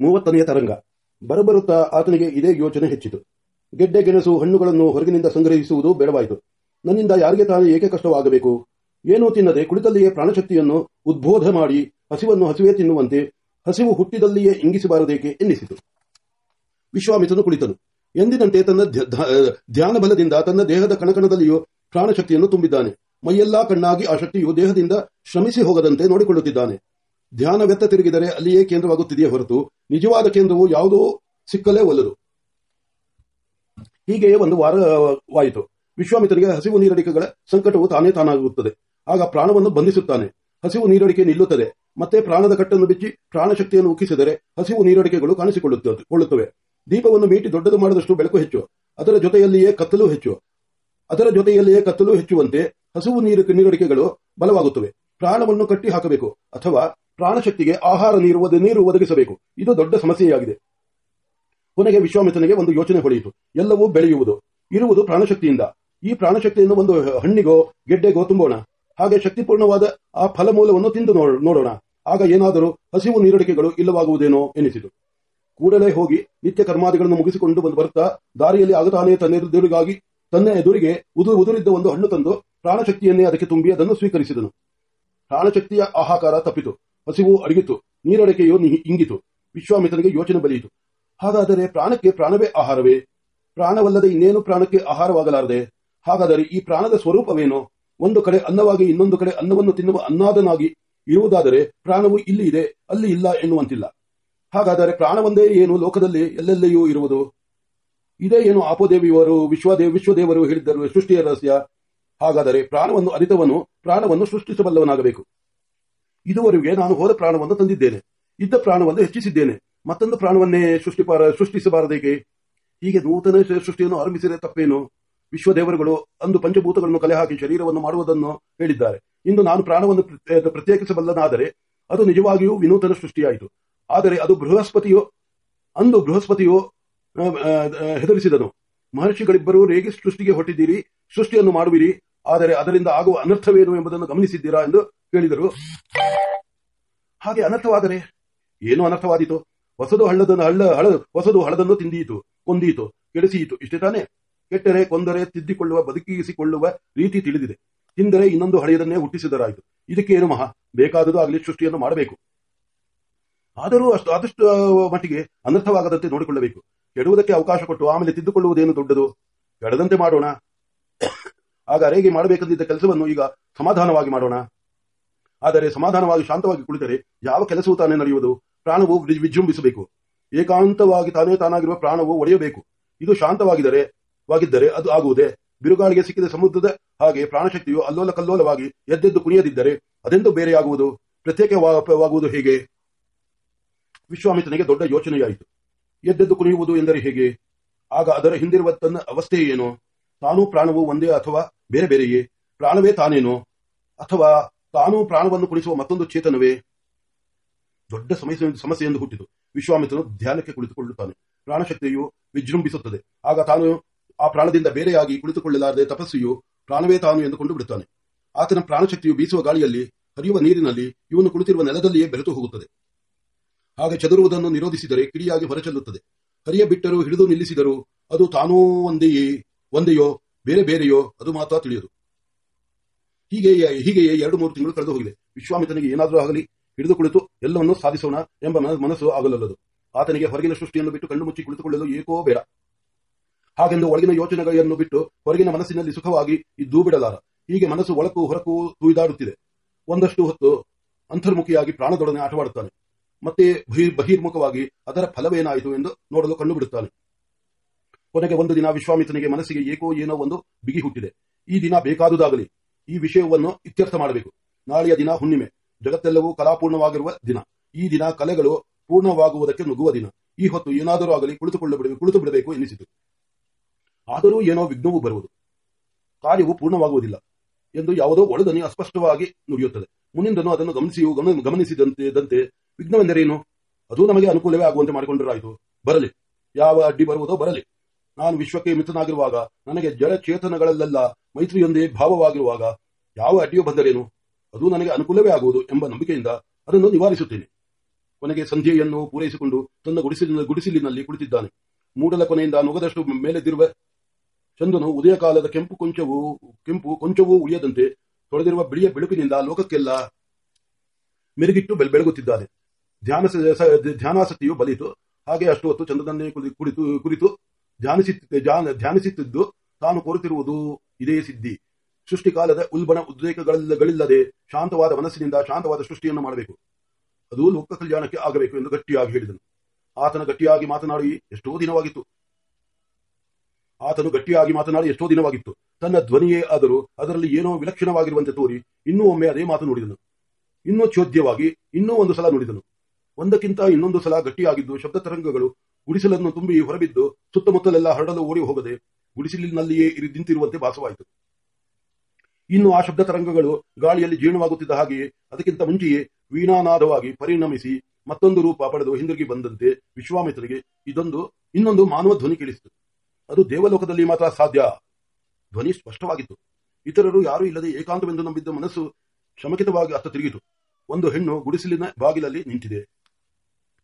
ಮೂವತ್ತನೆಯ ತರಂಗ. ಬರಬರುತ್ತಾ ಆತನಿಗೆ ಇದೇ ಯೋಚನೆ ಹೆಚ್ಚಿತು. ಗೆಡ್ಡೆ ಗೆಣಸು ಹಣ್ಣುಗಳನ್ನು ಹೊರಗಿನಿಂದ ಸಂಗ್ರಹಿಸುವುದು ಬೇಡವಾಯಿತು. ನನ್ನಿಂದ ಯಾರಿಗೆ ತಾನೇ ಏಕೆ ಕಷ್ಟವಾಗಬೇಕು? ಏನೂ ತಿನ್ನದೆ ಕುಳಿತಲ್ಲಿಯೇ ಪ್ರಾಣಶಕ್ತಿಯನ್ನು ಉದ್ಬೋಧ ಮಾಡಿ ಹಸಿವನ್ನು ಹಸಿವೇ ತಿನ್ನುವಂತೆ ಹಸಿವು ಹುಟ್ಟಿದಲ್ಲಿಯೇ ಇಂಗಿಸಬಾರದೇಕೆ ಎನ್ನಿಸಿತು. ವಿಶ್ವಾಮಿತನು ಕುಳಿತನು. ಎಂದಿನಂತೆ ತನ್ನ ಧ್ಯಾನ ಬಲದಿಂದ ತನ್ನ ದೇಹದ ಕಣಕಣದಲ್ಲಿಯೂ ಪ್ರಾಣಶಕ್ತಿಯನ್ನು ತುಂಬಿದ್ದಾನೆ. ಮೈಯೆಲ್ಲಾ ಕಣ್ಣಾಗಿ ಆ ಶಕ್ತಿಯು ದೇಹದಿಂದ ಶ್ರಮಿಸಿ ಹೋಗದಂತೆ ನೋಡಿಕೊಳ್ಳುತ್ತಿದ್ದಾನೆ. ಧ್ಯಾನ ವ್ಯತ್ತ ತಿರುಗಿದರೆ ಅಲ್ಲಿಯೇ ಕೇಂದ್ರವಾಗುತ್ತಿದೆಯೇ ಹೊರತು ನಿಜವಾದ ಕೇಂದ್ರವು ಯಾವುದೋ ಸಿಕ್ಕಲೇ ಒಲ್ಲದು. ಹೀಗೆಯೇ ಒಂದು ವಾರವಾಯಿತು ವಿಶ್ವಾಮಿತ್ರನಿಗೆ ಹಸಿವು ನೀರಡಿಕೆಗಳ ಸಂಕಟವು ತಾನೇ ತಾನಾಗುತ್ತದೆ. ಆಗ ಪ್ರಾಣವನ್ನು ಬಂಧಿಸುತ್ತಾನೆ. ಹಸಿವು ನೀರಡಿಕೆ ನಿಲ್ಲುತ್ತದೆ. ಮತ್ತೆ ಪ್ರಾಣದ ಕಟ್ಟನ್ನು ಬಿಚ್ಚಿ ಪ್ರಾಣಶಕ್ತಿಯನ್ನು ಉಕ್ಕಿಸಿದರೆ ಹಸಿವು ನೀರಡಿಕೆಗಳು ಕಾಣಿಸಿಕೊಳ್ಳುತ್ತವೆ ಕೊಳ್ಳುತ್ತವೆ. ದೀಪವನ್ನು ಮೀಟಿ ದೊಡ್ಡದು ಮಾಡಿದಷ್ಟು ಬೆಳಕು ಹೆಚ್ಚು. ಅದರ ಜೊತೆಯಲ್ಲಿಯೇ ಕತ್ತಲು ಹೆಚ್ಚು. ಅದರ ಜೊತೆಯಲ್ಲಿಯೇ ಕತ್ತಲು ಹೆಚ್ಚುವಂತೆ ಹಸಿವು ನೀರು, ನೀರಡಿಕೆಗಳು ಬಲವಾಗುತ್ತವೆ. ಪ್ರಾಣವನ್ನು ಕಟ್ಟಿ ಹಾಕಬೇಕು ಅಥವಾ ಪ್ರಾಣಶಕ್ತಿಗೆ ಆಹಾರ ನೀರು ನೀರು ಒದಗಿಸಬೇಕು. ಇದು ದೊಡ್ಡ ಸಮಸ್ಯೆಯಾಗಿದೆ. ಕೊನೆಗೆ ವಿಶ್ವಾಮಿತ್ರನಿಗೆ ಒಂದು ಯೋಚನೆ ಹೊಳೆಯಿತು. ಎಲ್ಲವೂ ಬೆಳೆಯುವುದು. ಇರುವುದು ಪ್ರಾಣಶಕ್ತಿಯಿಂದ. ಈ ಪ್ರಾಣಶಕ್ತಿಯನ್ನು ಒಂದು ಹಣ್ಣಿಗೋ, ಗೆಡ್ಡೆಗೋ ತುಂಬೋಣ. ಹಾಗೆ ಶಕ್ತಿಪೂರ್ಣವಾದ ಆ ಫಲಮೂಲವನ್ನು ತಿಂದು ನೋಡೋಣ. ಆಗ ಏನಾದರೂ ಹಸಿವು ನೀರಡಿಕೆಗಳು ಇಲ್ಲವಾಗುವುದೇನೋ ಎನಿಸಿತು. ಕೂಡಲೇ ಹೋಗಿ ನಿತ್ಯ ಕರ್ಮಾದಿಗಳನ್ನು ಮುಗಿಸಿಕೊಂಡು ಬಂದು ಬರುತ್ತಾ ದಾರಿಯಲ್ಲಿ ಆಗತಾನೆ ತನ್ನ ಎದುರಿಗಾಗಿ ತನ್ನ ಎದುರಿಗೆ ಉದು ಉದುರಿದ್ದ ಒಂದು ಹಣ್ಣು ತಂದು ಪ್ರಾಣಶಕ್ತಿಯನ್ನೇ ಅದಕ್ಕೆ ತುಂಬಿ ಅದನ್ನು ಸ್ವೀಕರಿಸಿದನು. ಪ್ರಾಣಶಕ್ತಿಯ ಆಹಾಕಾರ ತಪ್ಪಿತು. ಹಸಿವು ಅಡಗಿತು ನೀರಡಿಕೆಯು ಇಂಗಿತು, ವಿಶ್ವಾಮಿತ್ರನಿಗೆ ಯೋಚನೆ ಬಲಿಯಿತು. ಹಾಗಾದರೆ ಪ್ರಾಣಕ್ಕೆ ಪ್ರಾಣವೇ ಆಹಾರವೇ? ಪ್ರಾಣವಲ್ಲದೆ ಇನ್ನೇನು ಪ್ರಾಣಕ್ಕೆ ಆಹಾರವಾಗಲಾರದೆ? ಹಾಗಾದರೆ ಈ ಪ್ರಾಣದ ಸ್ವರೂಪವೇನು? ಒಂದು ಕಡೆ ಅನ್ನವಾಗಿ ಇನ್ನೊಂದು ಕಡೆ ಅನ್ನವನ್ನು ತಿನ್ನುವ ಅನ್ನಾದನಾಗಿ ಇರುವುದಾದರೆ ಪ್ರಾಣವು ಇಲ್ಲಿ ಇದೆ, ಅಲ್ಲಿ ಇಲ್ಲ ಎನ್ನುವಂತಿಲ್ಲ. ಹಾಗಾದರೆ ಪ್ರಾಣವೊಂದೇ ಏನು ಲೋಕದಲ್ಲಿ ಎಲ್ಲೆಲ್ಲಿಯೂ ಇರುವುದು? ಇದೇ ಏನು ಆಪೋದೇವಿಯವರು ವಿಶ್ವದೇವ ವಿಶ್ವದೇವರು ಹೇಳಿದ್ದರು, ಸೃಷ್ಟಿಯ ರಹಸ್ಯ? ಹಾಗಾದರೆ ಪ್ರಾಣವನ್ನು ಅರಿತವನು, ಪ್ರಾಣವನ್ನು ಸೃಷ್ಟಿಸಬಲ್ಲವನಾಗಬೇಕು. ಇದುವರೆಗೆ ನಾನು ಹೋದ ಪ್ರಾಣವನ್ನು ತಂದಿದ್ದೇನೆ. ಇದ್ದ ಪ್ರಾಣವನ್ನು ಹೆಚ್ಚಿಸಿದ್ದೇನೆ. ಮತ್ತೊಂದು ಪ್ರಾಣವನ್ನೇ ಸೃಷ್ಟಿಪಾರ ಸೃಷ್ಟಿಸಬಾರದೇಕೆ? ಹೀಗೆ ನೂತನ ಸೃಷ್ಟಿಯನ್ನು ಆರಂಭಿಸಿದರೆ ತಪ್ಪೇನು? ವಿಶ್ವದೇವರುಗಳು ಅಂದು ಪಂಚಭೂತಗಳನ್ನು ಕಲೆ ಹಾಕಿ ಶರೀರವನ್ನು ಮಾಡುವುದನ್ನು ಹೇಳಿದ್ದಾರೆ. ಇಂದು ನಾನು ಪ್ರಾಣವನ್ನು ಪ್ರತ್ಯೇ- ಪ್ರತ್ಯೇಕಿಸಬಲ್ಲನಾದರೆ ಅದು ನಿಜವಾಗಿಯೂ ವಿನೂತನ ಸೃಷ್ಟಿಯಾಯಿತು. ಆದರೆ ಅದು ಬೃಹಸ್ಪತಿಯು, ಅಂದು ಬೃಹಸ್ಪತಿಯು ಹೆದರಿಸಿದನು. ಮಹರ್ಷಿಗಳಿಬ್ಬರೂ ರೇಗಿ ಸೃಷ್ಟಿಗೆ ಹೊಟ್ಟಿದ್ದೀರಿ ಸೃಷ್ಟಿಯನ್ನು ಮಾಡುವಿರಿ, ಆದರೆ ಅದರಿಂದ ಆಗುವ ಅನರ್ಥವೇನು ಎಂಬುದನ್ನು ಗಮನಿಸಿದ್ದೀರಾ ಎಂದು ಕೇಳಿದರು ಹಾಗೆ ಅನರ್ಥವಾದರೆ ಏನು ಅನರ್ಥವಾದೀತು. ಹೊಸದು ಹಳ್ಳದನ್ನು ಹಳ್ಳ, ಹಳ, ಹೊಸದು ಹಳದನ್ನು ತಿಂದೀತು, ಕೊಂದೀತು, ಕೆಡಿಸಿಯಿತು. ಇಷ್ಟೇ ತಾನೇ? ಕೆಟ್ಟರೆ ಕೊಂದರೆ ತಿದ್ದಿಕೊಳ್ಳುವ ಬದುಕಿಸಿಕೊಳ್ಳುವ ರೀತಿ ತಿಳಿದಿದೆ. ತಿಂದರೆ ಇನ್ನೊಂದು ಹಳೆಯದನ್ನೇ ಹುಟ್ಟಿಸಿದರಾಯಿತು. ಇದಕ್ಕೆ ಏನು ಮಹಾ? ಬೇಕಾದುದು ಆಗಲಿ ಸೃಷ್ಟಿಯನ್ನು ಮಾಡಬೇಕು. ಆದರೂ ಅಷ್ಟು, ಆದಷ್ಟು ಮಟ್ಟಿಗೆ ಅನರ್ಥವಾಗದಂತೆ ನೋಡಿಕೊಳ್ಳಬೇಕು. ಕೆಡುವುದಕ್ಕೆ ಅವಕಾಶ ಕೊಟ್ಟು ಆಮೇಲೆ ತಿದ್ದುಕೊಳ್ಳುವುದೇನು ದೊಡ್ಡದು? ಕೆಡದಂತೆ ಮಾಡೋಣ. ಆಗ ಅರೇಗೆ ಮಾಡಬೇಕಂದಿದ್ದ ಕೆಲಸವನ್ನು ಈಗ ಸಮಾಧಾನವಾಗಿ ಮಾಡೋಣ. ಆದರೆ ಸಮಾಧಾನವಾಗಿ ಶಾಂತವಾಗಿ ಕುಳಿತರೆ ಯಾವ ಕೆಲಸವೂ ತಾನೇ ನಡೆಯುವುದು? ಪ್ರಾಣವು ವಿಜೃಂಭಿಸಬೇಕು. ಏಕಾಂತವಾಗಿ ತಾನೇ ತಾನಾಗಿರುವ ಪ್ರಾಣವು ಒಡೆಯಬೇಕು. ಇದು ಶಾಂತವಾಗಿದ್ದರೆ ವಾಗಿದ್ದರೆ ಅದು ಆಗುವುದೇ? ಬಿರುಗಾಳಿಗೆ ಸಿಕ್ಕಿದ ಸಮುದ್ರದ ಹಾಗೆ ಪ್ರಾಣಶಕ್ತಿಯು ಅಲ್ಲೋಲ ಕಲ್ಲೋಲವಾಗಿ ಎದ್ದೆದ್ದು ಕುಣಿಯದಿದ್ದರೆ ಅದೆಂದು ಬೇರೆಯಾಗುವುದು? ಪ್ರತ್ಯೇಕವಾಗುವುದು ಹೇಗೆ? ವಿಶ್ವಾಮಿತ್ರನಿಗೆ ದೊಡ್ಡ ಯೋಚನೆಯಾಯಿತು. ಎದ್ದೆದ್ದು ಕುಣಿಯುವುದು ಎಂದರೆ ಹೇಗೆ? ಆಗ ಅದರ ಹಿಂದಿರುವ ತನ್ನ ಅವಸ್ಥೆ ಏನು? ತಾನೂ ಪ್ರಾಣವು ಒಂದೇ ಅಥವಾ ಬೇರೆ ಬೇರೆಯೇ? ಪ್ರಾಣವೇ ತಾನೇನೋ? ಅಥವಾ ತಾನೂ ಪ್ರಾಣವನ್ನು ಕುಣಿಸುವ ಮತ್ತೊಂದು ಚೇತನವೇ? ದೊಡ್ಡ ಸಮಸ್ಯೆ ಸಮಸ್ಯೆಯೆಂದು ಹುಟ್ಟಿತು. ವಿಶ್ವಾಮಿತ್ರನು ಧ್ಯಾನಕ್ಕೆ ಕುಳಿತುಕೊಳ್ಳುತ್ತಾನೆ. ಪ್ರಾಣಶಕ್ತಿಯು ವಿಜೃಂಭಿಸುತ್ತದೆ. ಆಗ ತಾನು ಆ ಪ್ರಾಣದಿಂದ ಬೇರೆಯಾಗಿ ಕುಳಿತುಕೊಳ್ಳಲಾರದೆ ತಪಸ್ಸಿಯು ಪ್ರಾಣವೇ ತಾನು ಎಂದುಕೊಂಡು ಬಿಡುತ್ತಾನೆ. ಆತನ ಪ್ರಾಣಶಕ್ತಿಯು ಬೀಸುವ ಗಾಳಿಯಲ್ಲಿ, ಹರಿಯುವ ನೀರಿನಲ್ಲಿ, ಇವನು ಕುಳಿತಿರುವ ನೆಲದಲ್ಲಿಯೇ ಬೆರೆತು ಹೋಗುತ್ತದೆ. ಹಾಗೆ ಚದುರುವುದನ್ನು ನಿರೋಧಿಸಿದರೆ ಕಿಡಿಯಾಗಿ ಹೊರಚೆಲ್ಲುತ್ತದೆ. ಹರಿಯ ಬಿಟ್ಟರೂ ಹಿಡಿದು ನಿಲ್ಲಿಸಿದರೂ ಅದು ತಾನೂ ಒಂದೆಯೇ ಒಂದೆಯೋ, ಬೇರೆ ಬೇರೆಯೋ, ಅದು ಮಾತ್ರ ತಿಳಿಯದು. ಹೀಗೆಯೇ ಹೀಗೆಯೇ ಎರಡು ಮೂರು ತಿಂಗಳು ಕಳೆದು ಹೋಗಿದೆ. ವಿಶ್ವಾಮಿತ್ರನಿಗೆ ಏನಾದರೂ ಆಗಲಿ, ಹಿಡಿದು ಕುಳಿತು ಎಲ್ಲವನ್ನೂ ಸಾಧಿಸೋಣ ಎಂಬ ಮನ- ಮನಸ್ಸು ಆಗಲಲ್ಲದು. ಆತನಿಗೆ ಹೊರಗಿನ ಸೃಷ್ಟಿಯನ್ನು ಬಿಟ್ಟು ಕಣ್ಣು ಮುಚ್ಚಿ ಕುಳಿತುಕೊಳ್ಳಲು ಏಕೋ ಬೇಡ. ಹಾಗೆಂದು ಒಳಗಿನ ಯೋಚನೆಗಳನ್ನು ಬಿಟ್ಟು ಹೊರಗಿನ ಮನಸ್ಸಿನಲ್ಲಿ ಸುಖವಾಗಿ ಇದ್ದೂ ಬಿಡಲಾರ. ಹೀಗೆ ಮನಸ್ಸು ಒಳಕ್ಕೂ ಹೊರಕು ತುಯ್ದಾಡುತ್ತಿದೆ. ಒಂದಷ್ಟು ಹೊತ್ತು ಅಂತರ್ಮುಖಿಯಾಗಿ ಪ್ರಾಣದೊಡನೆ ಆಟವಾಡುತ್ತಾನೆ. ಮತ್ತೆ ಬಹಿರ್ ಬಹಿರ್ಮುಖವಾಗಿ ಅದರ ಫಲವೇನಾಯಿತು ಎಂದು ನೋಡಲು ಕಂಡು ಬಿಡುತ್ತಾನೆ. ಕೊನೆಗೆ ಒಂದು ದಿನ ವಿಶ್ವಾಮಿತ್ರನಿಗೆ ಮನಸ್ಸಿಗೆ ಏಕೋ ಏನೋ ಒಂದು ಬಿಗಿ ಹುಟ್ಟಿದೆ. ಈ ದಿನ ಬೇಕಾದುದಾಗಲಿ. ಈ ವಿಷಯವನ್ನು ಇತ್ಯರ್ಥ ಮಾಡಬೇಕು. ನಾಳೆಯ ದಿನ ಹುಣ್ಣಿಮೆ. ಜಗತ್ತೆಲ್ಲವೂ ಕಲಾಪೂರ್ಣವಾಗಿರುವ ದಿನ. ಈ ದಿನ ಕಲೆಗಳು ಪೂರ್ಣವಾಗುವುದಕ್ಕೆ ನುಗ್ಗುವ ದಿನ. ಈ ಹೊತ್ತು ಏನಾದರೂ ಆಗಲಿ ಕುಳಿತುಕೊಳ್ಳ ಕುಳಿತು ಬಿಡಬೇಕು ಎನಿಸಿತು. ಆದರೂ ಏನೋ ವಿಘ್ನವೂ ಬರುವುದು. ಕಾರ್ಯವು ಪೂರ್ಣವಾಗುವುದಿಲ್ಲ ಎಂದು ಯಾವುದೋ ಒಳದನಿ ಅಸ್ಪಷ್ಟವಾಗಿ ನುಡಿಯುತ್ತದೆ. ಮುನಿಂದನು ಅದನ್ನು ಗಮನಿಸಿಯೂ ಗಮನ- ಗಮನಿಸಿದಂತೆ ವಿಘ್ನವೆಂದರೇನು? ಅದು ನಮಗೆ ಅನುಕೂಲವೇ ಆಗುವಂತೆ ಮಾಡಿಕೊಂಡರಾಯಿತು. ಬರಲಿ. ಯಾವ ಅಡ್ಡಿ ಬರುವುದೋ ಬರಲಿ. ನಾನು ವಿಶ್ವಕ್ಕೆ ಮಿತ್ರನಾಗಿರುವಾಗ ನನಗೆ ಜಡ ಚೇತನಗಳಲ್ಲೆಲ್ಲ ಮೈತ್ರಿಯೊಂದೇ ಭಾವವಾಗಿರುವಾಗ ಯಾವ ಅಡ್ಡಿಯು ಬಂದರೇನು? ಅದು ನನಗೆ ಅನುಕೂಲವೇ ಆಗುವುದು ಎಂಬ ನಂಬಿಕೆಯಿಂದ ಅದನ್ನು ನಿವಾರಿಸುತ್ತೇನೆ. ಕೊನೆಗೆ ಸಂಧ್ಯೆಯನ್ನು ಪೂರೈಸಿಕೊಂಡು ತನ್ನ ಗುಡಿಸಲಿನ ಗುಡಿಸಿಲಿನಲ್ಲಿ ಕುಳಿತಿದ್ದಾನೆ. ಮೂಡಲ ಕೊನೆಯಿಂದ ನುಗದಷ್ಟು ಮೇಲೆದಿರುವ ಚಂದನು ಉದಯ ಕಾಲದ ಕೆಂಪು ಕೊಂಚವೂ ಕೆಂಪು ಕೊಂಚವೂ ಉಳಿಯದಂತೆ ತೊಳೆದಿರುವ ಬಿಳಿಯ ಬೆಳಕಿನಿಂದ ಲೋಕಕ್ಕೆಲ್ಲ ಮೆರುಗಿಟ್ಟು ಬೆಲ್ ಬೆಳಗುತ್ತಿದ್ದಾನೆ. ಧ್ಯಾನ ಧ್ಯಾನಾಸಕ್ತಿಯು ಬಲಿತು ಹಾಗೆ ಅಷ್ಟು ಹೊತ್ತು ಚಂದ್ರನನ್ನೇ ಕುಳಿ- ಕುಳಿತು ಕುರಿತು ಧ್ಯಾನಿಸುತ್ತ ಧ್ಯಾನ- ಧ್ಯಾನಿಸುತ್ತಿದ್ದು ತಾನು ಕೋರುತ್ತಿರುವುದು ಇದೇ ಸಿದ್ಧಿ. ಸೃಷ್ಟಿಕಾಲದ ಉಲ್ಬಣ ಉದ್ರೇಕಗಳಿಲ್ಲದೆ ಶಾಂತವಾದ ಮನಸ್ಸಿನಿಂದ ಶಾಂತವಾದ ಸೃಷ್ಟಿಯನ್ನು ಮಾಡಬೇಕು. ಅದು ಲೋಕ ಕಲ್ಯಾಣಕ್ಕೆ ಆಗಬೇಕು ಎಂದು ಗಟ್ಟಿಯಾಗಿ ಹೇಳಿದನು. ಆತನ ಗಟ್ಟಿಯಾಗಿ ಮಾತನಾಡಿ ಎಷ್ಟೋ ದಿನವಾಗಿತ್ತು. ಆತನು ಗಟ್ಟಿಯಾಗಿ ಮಾತನಾಡಿ ಎಷ್ಟೋ ದಿನವಾಗಿತ್ತು. ತನ್ನ ಧ್ವನಿಯೇ ಆದರೂ ಅದರಲ್ಲಿ ಏನೋ ವಿಲಕ್ಷಣವಾಗಿರುವಂತೆ ತೋರಿ ಇನ್ನೂ ಒಮ್ಮೆ ಅದೇ ಮಾತು ನುಡಿದನು. ಇನ್ನೂ ಚೋದ್ಯವಾಗಿ ಇನ್ನೂ ಒಂದು ಸಲ ನುಡಿದನು. ಒಂದಕ್ಕಿಂತ ಇನ್ನೊಂದು ಸಲ ಗಟ್ಟಿಯಾಗಿದ್ದು ಶಬ್ದ ತರಂಗಗಳು ಗುಡಿಸಲನ್ನು ತುಂಬಿ ಹೊರಬಿದ್ದು ಸುತ್ತಮುತ್ತಲೆಲ್ಲ ಹರಡಲು ಓಡಿ ಹೋಗದೆ ಗುಡಿಸಲಿನಲ್ಲಿಯೇ ನಿಂತಿರುವಂತೆ ಭಾಸವಾಯಿತು. ಇನ್ನು ಆ ಶಬ್ದ ತರಂಗಗಳು ಗಾಳಿಯಲ್ಲಿ ಜೀರ್ಣವಾಗುತ್ತಿದ್ದ ಹಾಗೆಯೇ ಅದಕ್ಕಿಂತ ಮುಂಚೆಯೇ ವೀಣಾನಾದವಾಗಿ ಪರಿಣಮಿಸಿ ಮತ್ತೊಂದು ರೂಪ ಪಡೆದು ಹಿಂದಿರುಗಿ ಬಂದಂತೆ ವಿಶ್ವಾಮಿತ್ರರಿಗೆ ಇದೊಂದು, ಇನ್ನೊಂದು ಮಾನವ ಧ್ವನಿ ಕೇಳಿಸಿತು. ಅದು ದೇವಲೋಕದಲ್ಲಿ ಮಾತ್ರ ಸಾಧ್ಯ. ಧ್ವನಿ ಸ್ಪಷ್ಟವಾಗಿತ್ತು. ಇತರರು ಯಾರೂ ಇಲ್ಲದೆ ಏಕಾಂತವೆಂದು ನಂಬಿದ್ದ ಮನಸ್ಸು ಶಮಕಿತವಾಗಿ ಅತ್ತ ತಿರುಗಿತು. ಒಂದು ಹೆಣ್ಣು ಗುಡಿಸಲಿನ ಬಾಗಿಲಲ್ಲಿ ನಿಂತಿದೆ.